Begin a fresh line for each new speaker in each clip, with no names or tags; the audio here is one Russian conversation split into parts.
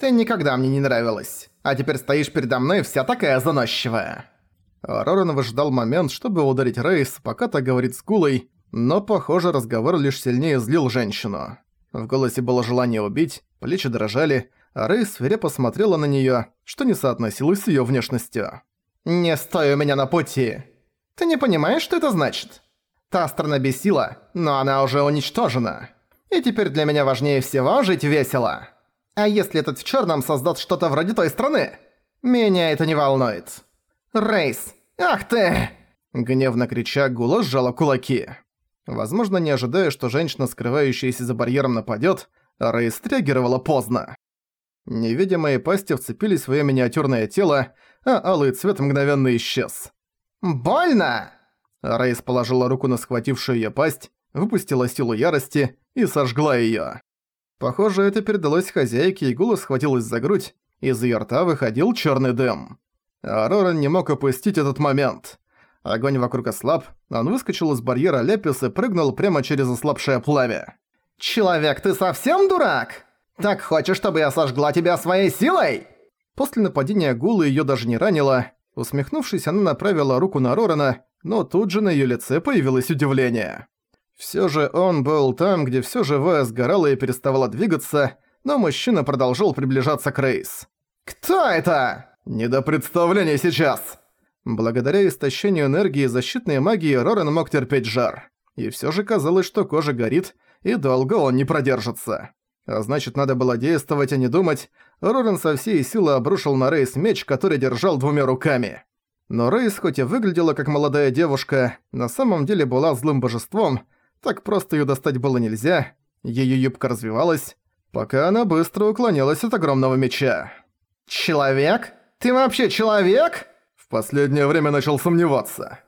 Ты никогда мне не нравилась, а теперь стоишь передо мной вся такая заносчивая».
Роран выждал момент, чтобы ударить Рейс, пока та говорит с Гулой, но, похоже, разговор лишь сильнее злил женщину. В голосе было желание убить, плечи дрожали, а Рейс свирепо смотрела на неё, что не соотносилось с её внешностью.
«Не стой у меня на пути! Ты не понимаешь, что это значит? Та страна бесила, но она уже уничтожена. И теперь для меня важнее всего жить весело. А если этот в чёрном создаст что-то вроде той страны? Меня это не волнует. Рейс, ах ты!»
Гневно крича, Гула сжала кулаки. Возможно, не ожидая, что женщина, скрывающаяся за барьером, нападёт, Рейс реагировала поздно. Невидимые пасти вцепились в миниатюрное тело, а алый цвет мгновенно исчез.
«Больно!»
Рейс положила руку на схватившую её пасть, выпустила силу ярости и сожгла её. Похоже, это передалось хозяйке, и Гула схватилась за грудь, из её рта выходил чёрный дым. А Роран не мог опустить этот момент. Огонь вокруг ослаб, он выскочил из барьера Лепис и прыгнул прямо через ослабшее пламя.
«Человек, ты совсем дурак? Так хочешь, чтобы я сожгла тебя своей силой?»
После нападения Гулы её даже не ранило. Усмехнувшись, она направила руку на Рорана, но тут же на её лице появилось удивление. Всё же он был там, где всё живое сгорало и переставало двигаться, но мужчина продолжал приближаться к Рейс.
«Кто это?»
«Не до представления сейчас!» Благодаря истощению энергии и защитной магии Роран мог терпеть жар. И всё же казалось, что кожа горит, и долго он не продержится. А значит, надо было действовать, а не думать. Роран со всей силы обрушил на Рейс меч, который держал двумя руками. Но Рейс, хоть и выглядела как молодая девушка, на самом деле была злым божеством, так просто её достать было нельзя, её юбка развивалась, пока она быстро уклонялась от огромного меча.
«Человек? Ты вообще человек?»
В последнее время начал сомневаться.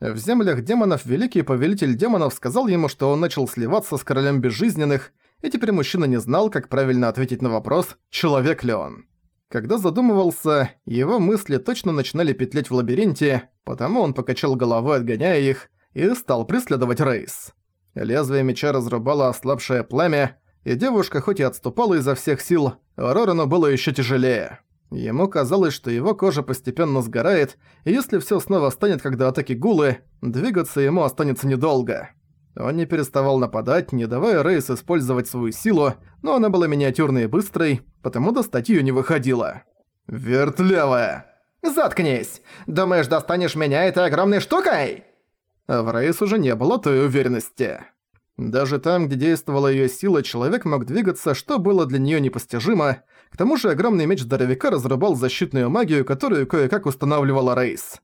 В землях демонов Великий Повелитель Демонов сказал ему, что он начал сливаться с Королем Безжизненных, и теперь мужчина не знал, как правильно ответить на вопрос, человек ли он. Когда задумывался, его мысли точно начинали петлять в лабиринте, потому он покачал головой, отгоняя их, и стал преследовать Рейс. Лезвие меча разрубало ослабшее пламя, и девушка хоть и отступала изо всех сил, Рорану было еще тяжелее. Ему казалось, что его кожа постепенно сгорает, и если все снова станет до атаки Гулы, двигаться ему останется недолго. Он не переставал нападать, не давая Рейс использовать свою силу, но она была миниатюрной и быстрой, потому достать её не выходило. «Вертлявая!»
«Заткнись! Думаешь, достанешь меня этой огромной штукой?»
В Рейс уже не было той уверенности. Даже там, где действовала её сила, человек мог двигаться, что было для неё непостижимо. К тому же огромный меч здоровяка разрубал защитную магию, которую кое-как устанавливала Рейс.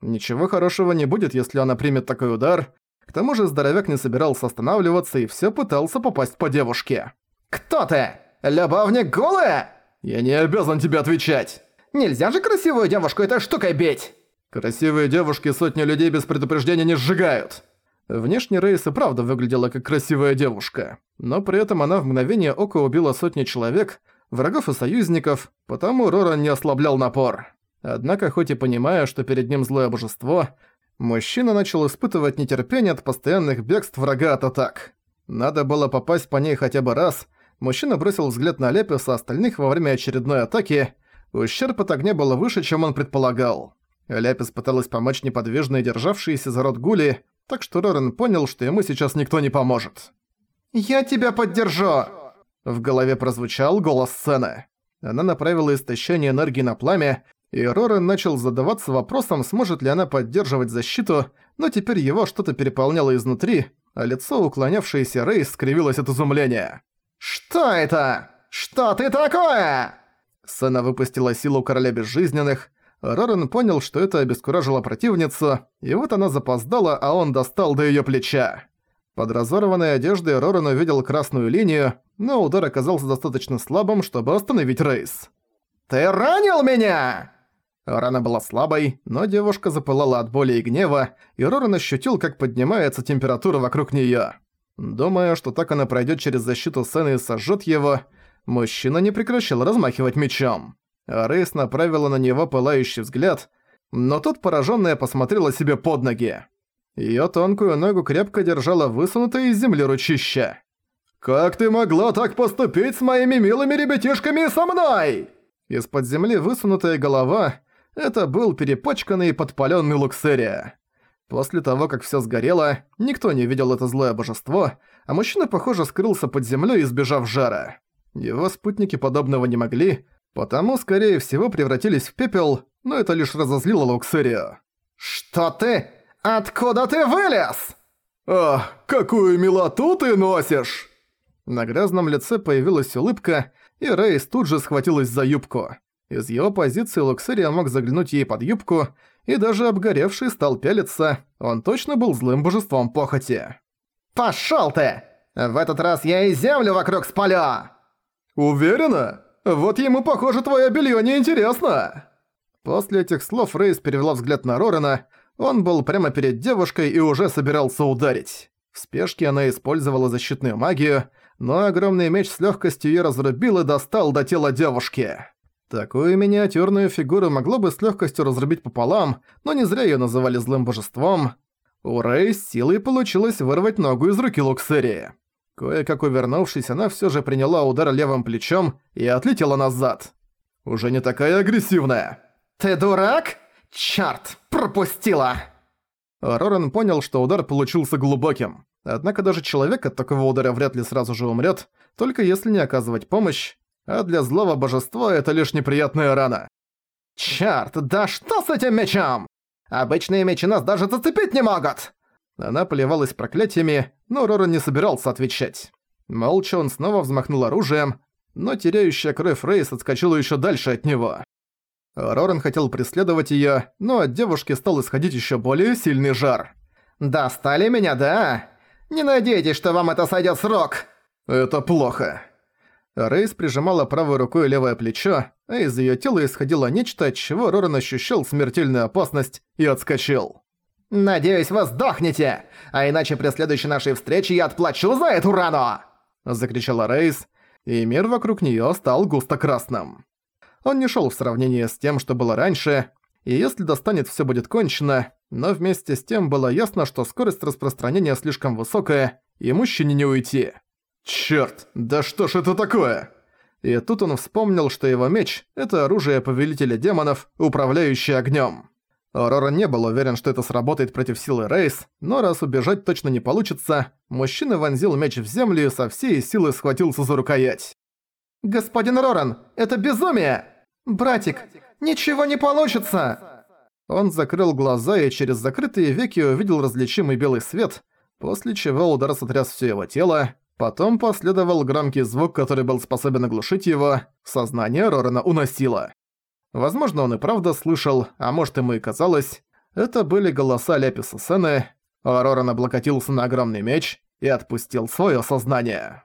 Ничего хорошего не будет, если она примет такой удар. К тому же здоровяк не собирался останавливаться и всё пытался попасть по девушке.
«Кто ты? Любовник голая?»
«Я не обязан тебе отвечать!»
«Нельзя же красивую девушку этой штукой бить!»
«Красивые девушки сотни людей без предупреждения не сжигают!» Внешне Рейс и правда выглядела как красивая девушка, но при этом она в мгновение ока убила сотни человек, врагов и союзников, потому Роран не ослаблял напор. Однако, хоть и понимая, что перед ним злое божество, мужчина начал испытывать нетерпение от постоянных бегств врага от атак. Надо было попасть по ней хотя бы раз. Мужчина бросил взгляд на Леписа остальных во время очередной атаки. Ущерб от огня был выше, чем он предполагал. Ляпис пыталась помочь неподвижной державшейся за рот Гули, так что Рорен понял, что ему сейчас никто не поможет.
«Я тебя поддержу!»
В голове прозвучал голос сцены. Она направила истощение энергии на пламя, и Рорен начал задаваться вопросом, сможет ли она поддерживать защиту, но теперь его что-то переполняло изнутри, а лицо уклонявшееся Рейс скривилось от изумления.
«Что это? Что ты такое?»
Сцена выпустила силу Короля Безжизненных, Рорен понял, что это обескуражило противницу, и вот она запоздала, а он достал до её плеча. Под разорванной одеждой Рорен увидел красную линию, но удар оказался достаточно слабым, чтобы остановить рейс.
«Ты ранил меня!»
Рана была слабой, но девушка запылала от боли и гнева, и Рорен ощутил, как поднимается температура вокруг неё. Думая, что так она пройдёт через защиту сцены и сожжёт его, мужчина не прекращал размахивать мечом. Рейс направила на него пылающий взгляд, но тут пораженная посмотрела себе под ноги. Её тонкую ногу крепко держала высунутая из земли ручища. «Как ты могла так поступить с моими милыми ребятишками и со мной?» Из-под земли высунутая голова — это был перепачканный и подпалённый Луксерия. После того, как всё сгорело, никто не видел это злое божество, а мужчина, похоже, скрылся под землей, избежав жара. Его спутники подобного не могли, потому, скорее всего, превратились в пепел, но это лишь разозлило Луксерию.
«Что ты? Откуда ты вылез?»
«Ах, какую милоту ты носишь!» На грязном лице появилась улыбка, и Рейс тут же схватилась за юбку. Из его позиции Луксерия мог заглянуть ей под юбку, и даже обгоревший стал пялиться, он точно был злым божеством похоти.
«Пошёл ты! В этот раз я и землю вокруг спалю!»
«Уверена? Вот ему, похоже, твое белье неинтересно!» После этих слов Рейс перевела взгляд на Рорена, он был прямо перед девушкой и уже собирался ударить. В спешке она использовала защитную магию, но огромный меч с легкостью её разрубил и достал до тела девушки. Такую миниатюрную фигуру могло бы с легкостью разрубить пополам, но не зря её называли злым божеством. У Рэй с силой получилось вырвать ногу из руки Луксерии. Кое-как увернувшись, она всё же приняла удар левым плечом и отлетела назад. Уже не такая агрессивная.
«Ты дурак? Чёрт, пропустила!»
Роран понял, что удар получился глубоким. Однако даже человек от такого удара вряд ли сразу же умрет, только если не оказывать помощь, а для злого божества это лишь неприятная рана.
«Чёрт, да что с этим мечом? Обычные мечи нас даже зацепить не могут!»
Она поливалась проклятиями, но Роран не собирался отвечать. Молча он снова взмахнул оружием, но теряющая кровь Рейс отскочила еще дальше от него. Роран хотел преследовать её, но от девушки стал исходить ещё более сильный жар.
«Достали меня, да? Не надейтесь, что вам это сойдёт с рук!»
«Это плохо». Рейс прижимала правой рукой левое плечо, а из её тела исходило нечто, от чего Роран ощущал смертельную опасность и отскочил.
«Надеюсь, вы сдохнете, а иначе при следующей нашей встрече я отплачу за эту рану!»
Закричала Рейс, и мир вокруг неё стал густо красным. Он не шёл в сравнении с тем, что было раньше, и если достанет, всё будет кончено, но вместе с тем было ясно, что скорость распространения слишком высокая, и мужчине не уйти. «Чёрт, да что ж это такое?» И тут он вспомнил, что его меч — это оружие повелителя демонов, управляющее огнём. Рора не был уверен, что это сработает против силы Рейс, но раз убежать точно не получится, мужчина вонзил меч в землю и со всей силы схватился за рукоять.
«Господин Роран, это безумие! Братик, ничего не получится!»
Он закрыл глаза и через закрытые веки увидел различимый белый свет, после чего удар сотряс всё его тело, потом последовал громкий звук, который был способен оглушить его, сознание Рорана уносило. Возможно, он и правда слышал, а может ему и казалось. Это были голоса Ляписа Сены, Роран облокотился на огромный меч и отпустил своё сознание.